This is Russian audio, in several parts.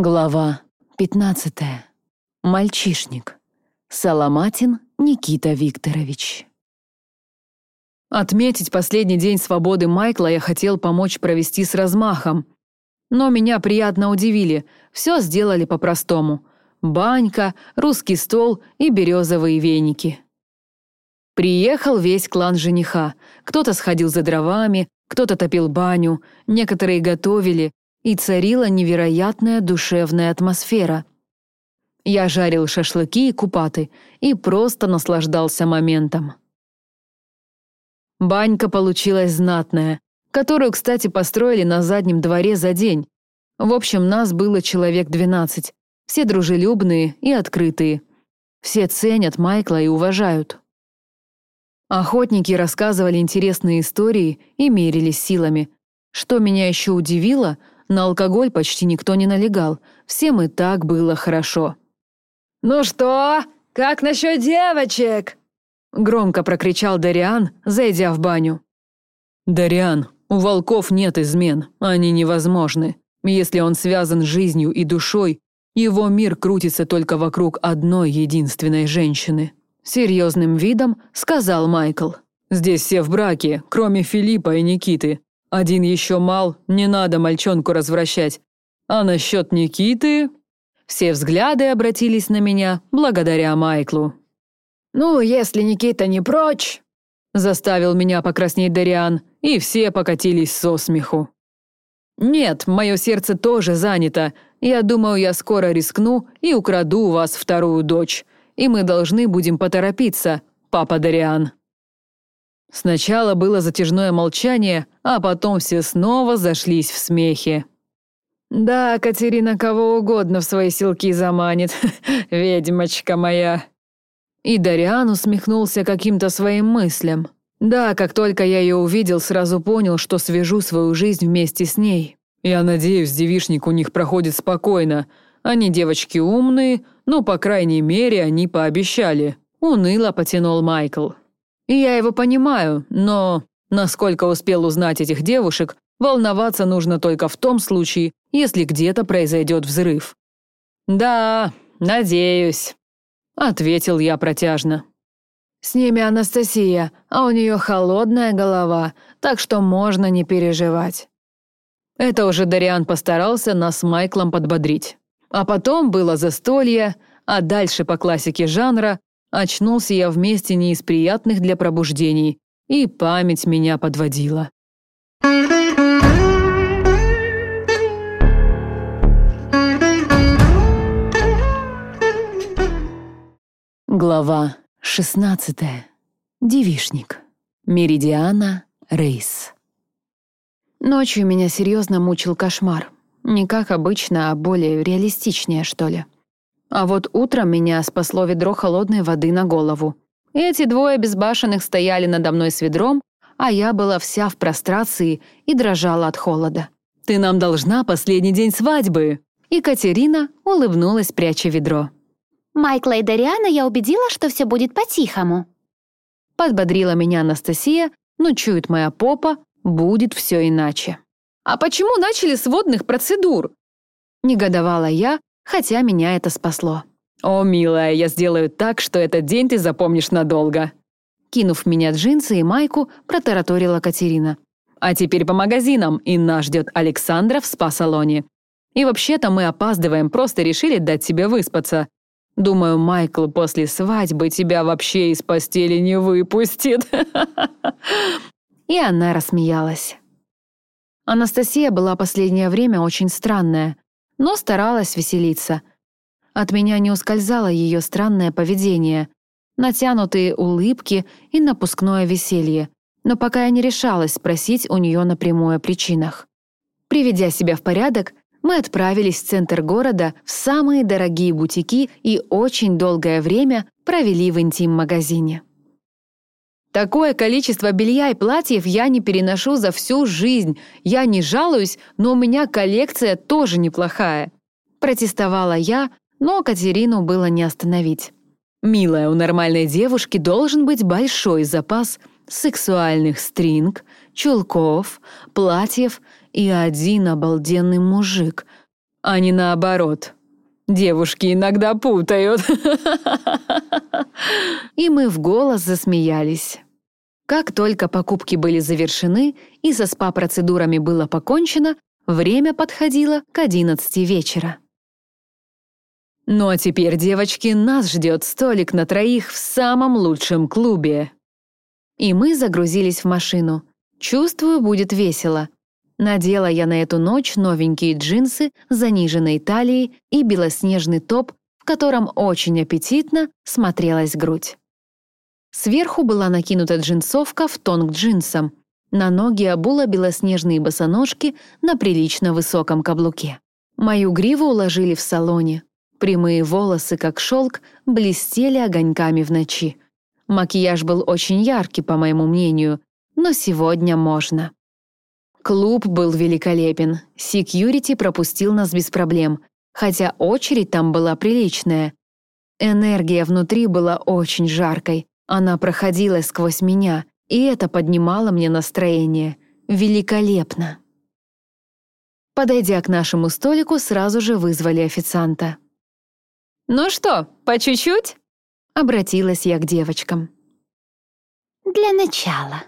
Глава 15. Мальчишник. Соломатин Никита Викторович. Отметить последний день свободы Майкла я хотел помочь провести с размахом. Но меня приятно удивили. Все сделали по-простому. Банька, русский стол и березовые веники. Приехал весь клан жениха. Кто-то сходил за дровами, кто-то топил баню, некоторые готовили, и царила невероятная душевная атмосфера. Я жарил шашлыки и купаты и просто наслаждался моментом. Банька получилась знатная, которую, кстати, построили на заднем дворе за день. В общем, нас было человек 12, все дружелюбные и открытые. Все ценят Майкла и уважают. Охотники рассказывали интересные истории и мерились силами. Что меня еще удивило — на алкоголь почти никто не налегал, всем и так было хорошо. «Ну что, как насчет девочек?» Громко прокричал Дариан, зайдя в баню. «Дариан, у волков нет измен, они невозможны. Если он связан жизнью и душой, его мир крутится только вокруг одной единственной женщины», серьезным видом сказал Майкл. «Здесь все в браке, кроме Филиппа и Никиты. Один еще мал, не надо мальчонку развращать. А насчет Никиты...» Все взгляды обратились на меня благодаря Майклу. «Ну, если Никита не прочь...» Заставил меня покраснеть Дариан, и все покатились со смеху. «Нет, мое сердце тоже занято. Я думаю, я скоро рискну и украду у вас вторую дочь. И мы должны будем поторопиться, папа Дариан». Сначала было затяжное молчание, а потом все снова зашлись в смехе. «Да, Катерина кого угодно в свои силки заманит, ведьмочка моя». И Дариан усмехнулся каким-то своим мыслям. Да, как только я ее увидел, сразу понял, что свяжу свою жизнь вместе с ней. «Я надеюсь, девишник у них проходит спокойно. Они девочки умные, но, по крайней мере, они пообещали». Уныло потянул Майкл. И я его понимаю, но, насколько успел узнать этих девушек, волноваться нужно только в том случае, если где-то произойдет взрыв. «Да, надеюсь», — ответил я протяжно. «С ними Анастасия, а у нее холодная голова, так что можно не переживать». Это уже Дариан постарался нас с Майклом подбодрить. А потом было застолье, а дальше по классике жанра Очнулся я вместе не из приятных для пробуждений, и память меня подводила. Глава 16. Девишник. Меридиана Рейс. Ночью меня серьезно мучил кошмар. Не как обычно, а более реалистичнее, что ли. А вот утром меня спасло ведро холодной воды на голову. Эти двое безбашенных стояли надо мной с ведром, а я была вся в прострации и дрожала от холода. «Ты нам должна последний день свадьбы!» Екатерина улыбнулась, пряча ведро. «Майкла и Дариана я убедила, что все будет по-тихому». Подбодрила меня Анастасия, но чует моя попа, будет все иначе. «А почему начали с водных процедур?» Негодовала я, хотя меня это спасло. «О, милая, я сделаю так, что этот день ты запомнишь надолго». Кинув меня джинсы и майку, протараторила Катерина. «А теперь по магазинам, и нас ждет Александра в спа-салоне. И вообще-то мы опаздываем, просто решили дать тебе выспаться. Думаю, Майкл после свадьбы тебя вообще из постели не выпустит». И она рассмеялась. Анастасия была последнее время очень странная но старалась веселиться. От меня не ускользало ее странное поведение, натянутые улыбки и напускное веселье, но пока я не решалась спросить у нее напрямую о причинах. Приведя себя в порядок, мы отправились в центр города в самые дорогие бутики и очень долгое время провели в интим-магазине. Такое количество белья и платьев я не переношу за всю жизнь. Я не жалуюсь, но у меня коллекция тоже неплохая. Протестовала я, но Катерину было не остановить. Милая, у нормальной девушки должен быть большой запас сексуальных стринг, чулков, платьев и один обалденный мужик. а не наоборот. Девушки иногда путают. И мы в голос засмеялись. Как только покупки были завершены и со СПА-процедурами было покончено, время подходило к 11 вечера. Ну а теперь, девочки, нас ждет столик на троих в самом лучшем клубе. И мы загрузились в машину. Чувствую, будет весело. Надела я на эту ночь новенькие джинсы заниженной талией и белоснежный топ, в котором очень аппетитно смотрелась грудь. Сверху была накинута джинсовка в тон к джинсам. На ноги обула белоснежные босоножки на прилично высоком каблуке. Мою гриву уложили в салоне. Прямые волосы, как шелк, блестели огоньками в ночи. Макияж был очень яркий, по моему мнению, но сегодня можно. Клуб был великолепен. Секьюрити пропустил нас без проблем, хотя очередь там была приличная. Энергия внутри была очень жаркой. Она проходила сквозь меня, и это поднимало мне настроение. Великолепно. Подойдя к нашему столику, сразу же вызвали официанта. «Ну что, по чуть-чуть?» Обратилась я к девочкам. «Для начала»,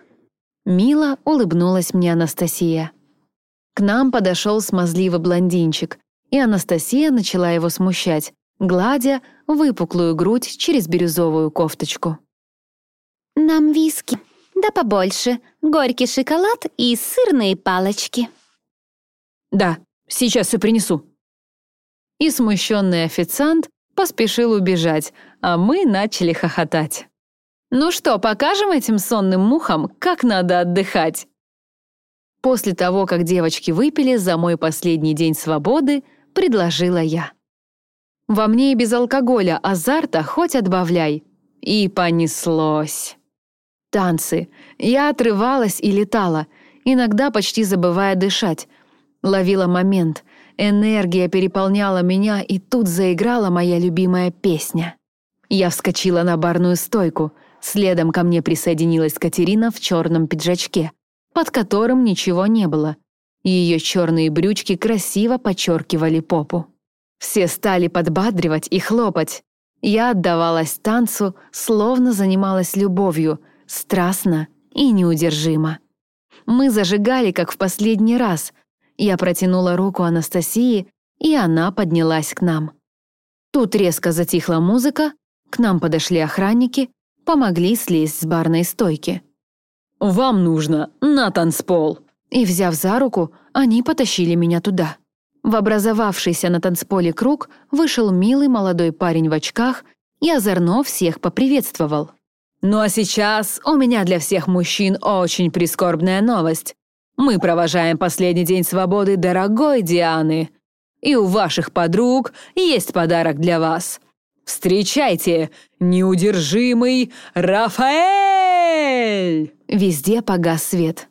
Мило улыбнулась мне Анастасия. К нам подошел смазливый блондинчик, и Анастасия начала его смущать, гладя выпуклую грудь через бирюзовую кофточку. «Нам виски, да побольше, горький шоколад и сырные палочки». «Да, сейчас и принесу». И смущенный официант поспешил убежать, а мы начали хохотать. Ну что, покажем этим сонным мухам, как надо отдыхать? После того, как девочки выпили за мой последний день свободы, предложила я. Во мне и без алкоголя азарта хоть отбавляй. И понеслось. Танцы. Я отрывалась и летала, иногда почти забывая дышать. Ловила момент. Энергия переполняла меня, и тут заиграла моя любимая песня. Я вскочила на барную стойку — Следом ко мне присоединилась Катерина в черном пиджачке, под которым ничего не было. Ее черные брючки красиво подчеркивали попу. Все стали подбадривать и хлопать. Я отдавалась танцу, словно занималась любовью, страстно и неудержимо. Мы зажигали, как в последний раз. Я протянула руку Анастасии, и она поднялась к нам. Тут резко затихла музыка, к нам подошли охранники, помогли слезть с барной стойки. «Вам нужно на танцпол!» И, взяв за руку, они потащили меня туда. В образовавшийся на танцполе круг вышел милый молодой парень в очках и озорно всех поприветствовал. «Ну а сейчас у меня для всех мужчин очень прискорбная новость. Мы провожаем последний день свободы дорогой Дианы. И у ваших подруг есть подарок для вас. Встречайте, неудержимый Рафаэль!» Везде погас свет.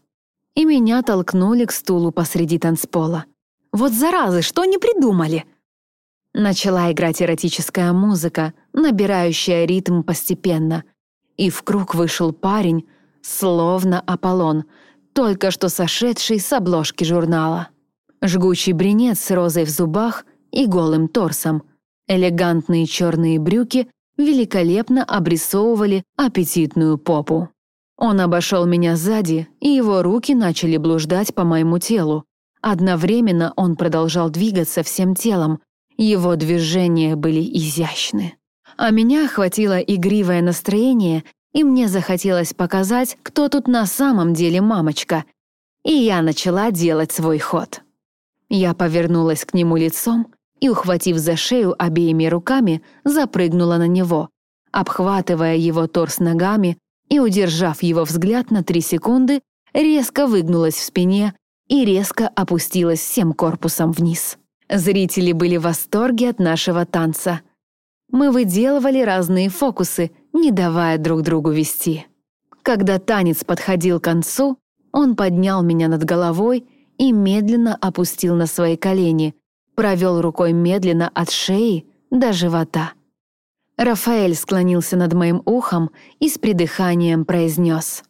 И меня толкнули к стулу посреди танцпола. Вот заразы, что они придумали? Начала играть эротическая музыка, набирающая ритм постепенно. И в круг вышел парень, словно Аполлон, только что сошедший с обложки журнала. Жгучий бринец с розой в зубах и голым торсом. Элегантные черные брюки великолепно обрисовывали аппетитную попу. Он обошел меня сзади, и его руки начали блуждать по моему телу. Одновременно он продолжал двигаться всем телом. Его движения были изящны. А меня охватило игривое настроение, и мне захотелось показать, кто тут на самом деле мамочка. И я начала делать свой ход. Я повернулась к нему лицом и, ухватив за шею обеими руками, запрыгнула на него, обхватывая его торс ногами и, удержав его взгляд на три секунды, резко выгнулась в спине и резко опустилась всем корпусом вниз. Зрители были в восторге от нашего танца. Мы выделывали разные фокусы, не давая друг другу вести. Когда танец подходил к концу, он поднял меня над головой и медленно опустил на свои колени, провел рукой медленно от шеи до живота. Рафаэль склонился над моим ухом и с придыханием произнес.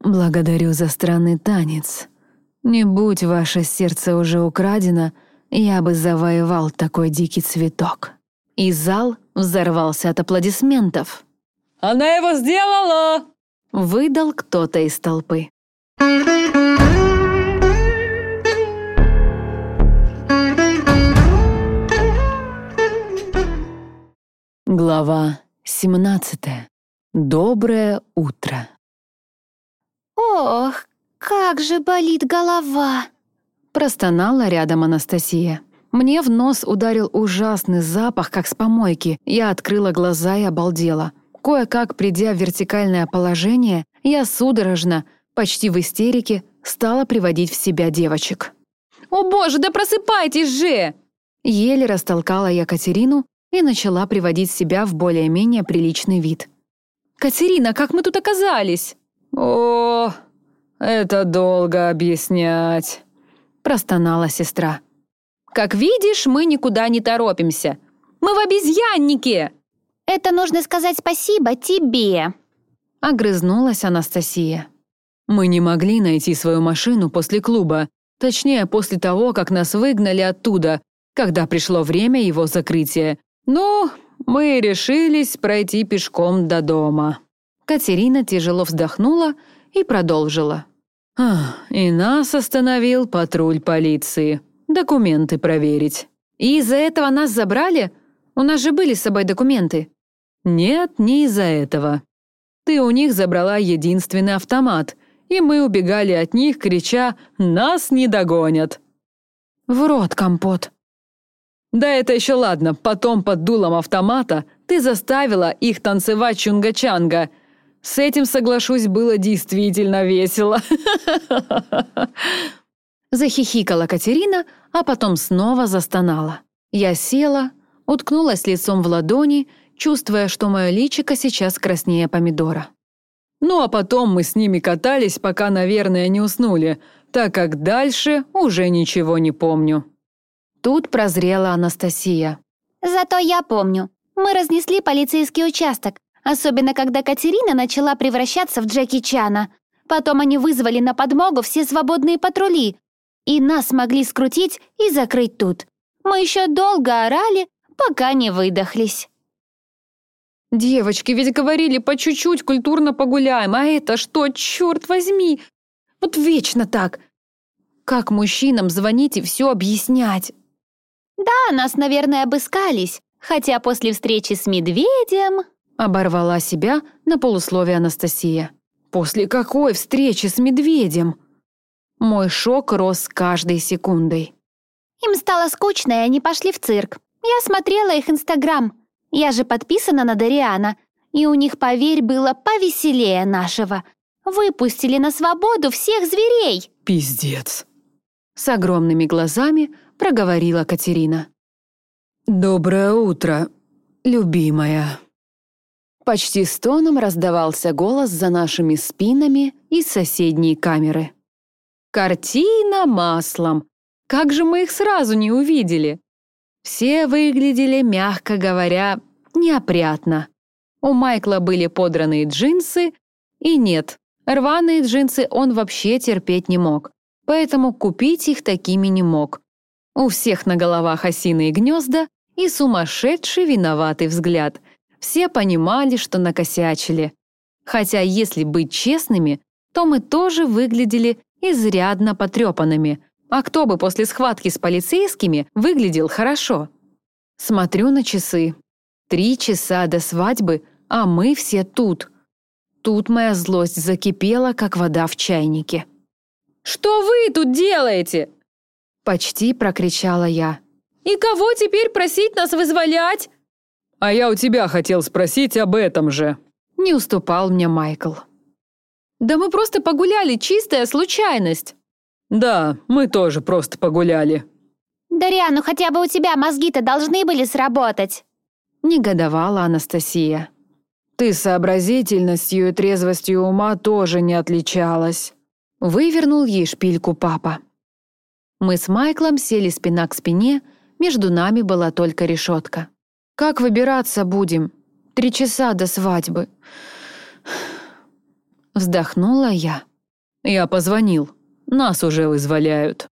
«Благодарю за странный танец. Не будь ваше сердце уже украдено, я бы завоевал такой дикий цветок. И зал взорвался от аплодисментов. «Она его сделала!» Выдал кто-то из толпы. Глава 17. Доброе утро. Ох, как же болит голова. Простонала рядом Анастасия. Мне в нос ударил ужасный запах, как с помойки. Я открыла глаза и обалдела. Кое-как, придя в вертикальное положение, я судорожно, почти в истерике, стала приводить в себя девочек. «О боже, да просыпайтесь же!» Еле растолкала я Катерину и начала приводить себя в более-менее приличный вид. «Катерина, как мы тут оказались?» «О, это долго объяснять», — простонала сестра. «Как видишь, мы никуда не торопимся. Мы в обезьяннике!» «Это нужно сказать спасибо тебе», — огрызнулась Анастасия. «Мы не могли найти свою машину после клуба, точнее, после того, как нас выгнали оттуда, когда пришло время его закрытия. Но мы решились пройти пешком до дома». Катерина тяжело вздохнула и продолжила. «И нас остановил патруль полиции. Документы проверить». «И из-за этого нас забрали? У нас же были с собой документы». «Нет, не из-за этого. Ты у них забрала единственный автомат, и мы убегали от них, крича «Нас не догонят!» «В рот, компот!» «Да это еще ладно, потом под дулом автомата ты заставила их танцевать чунга-чанга. С этим, соглашусь, было действительно весело!» Захихикала Катерина, а потом снова застонала. Я села, уткнулась лицом в ладони чувствуя, что мое личико сейчас краснее помидора. Ну а потом мы с ними катались, пока, наверное, не уснули, так как дальше уже ничего не помню. Тут прозрела Анастасия. «Зато я помню. Мы разнесли полицейский участок, особенно когда Катерина начала превращаться в Джеки Чана. Потом они вызвали на подмогу все свободные патрули, и нас могли скрутить и закрыть тут. Мы еще долго орали, пока не выдохлись». «Девочки, ведь говорили, по чуть-чуть культурно погуляем, а это что, черт возьми? Вот вечно так. Как мужчинам звонить и все объяснять?» «Да, нас, наверное, обыскались, хотя после встречи с медведем...» Оборвала себя на полусловие Анастасия. «После какой встречи с медведем?» Мой шок рос каждой секундой. Им стало скучно, и они пошли в цирк. Я смотрела их инстаграм. Я же подписана на Дариана, и у них, поверь, было повеселее нашего. Выпустили на свободу всех зверей!» «Пиздец!» С огромными глазами проговорила Катерина. «Доброе утро, любимая!» Почти стоном раздавался голос за нашими спинами из соседней камеры. «Картина маслом! Как же мы их сразу не увидели!» Все выглядели, мягко говоря, неопрятно. У Майкла были подранные джинсы, и нет, рваные джинсы он вообще терпеть не мог, поэтому купить их такими не мог. У всех на головах осиные гнезда и сумасшедший виноватый взгляд. Все понимали, что накосячили. Хотя, если быть честными, то мы тоже выглядели изрядно потрепанными, а кто бы после схватки с полицейскими выглядел хорошо? Смотрю на часы. Три часа до свадьбы, а мы все тут. Тут моя злость закипела, как вода в чайнике. «Что вы тут делаете?» Почти прокричала я. «И кого теперь просить нас вызволять?» «А я у тебя хотел спросить об этом же». Не уступал мне Майкл. «Да мы просто погуляли, чистая случайность». «Да, мы тоже просто погуляли». «Дарья, ну хотя бы у тебя мозги-то должны были сработать!» Негодовала Анастасия. «Ты сообразительностью и трезвостью ума тоже не отличалась». Вывернул ей шпильку папа. Мы с Майклом сели спина к спине, между нами была только решетка. «Как выбираться будем? Три часа до свадьбы». Вздохнула я. «Я позвонил», нас уже вызволяют.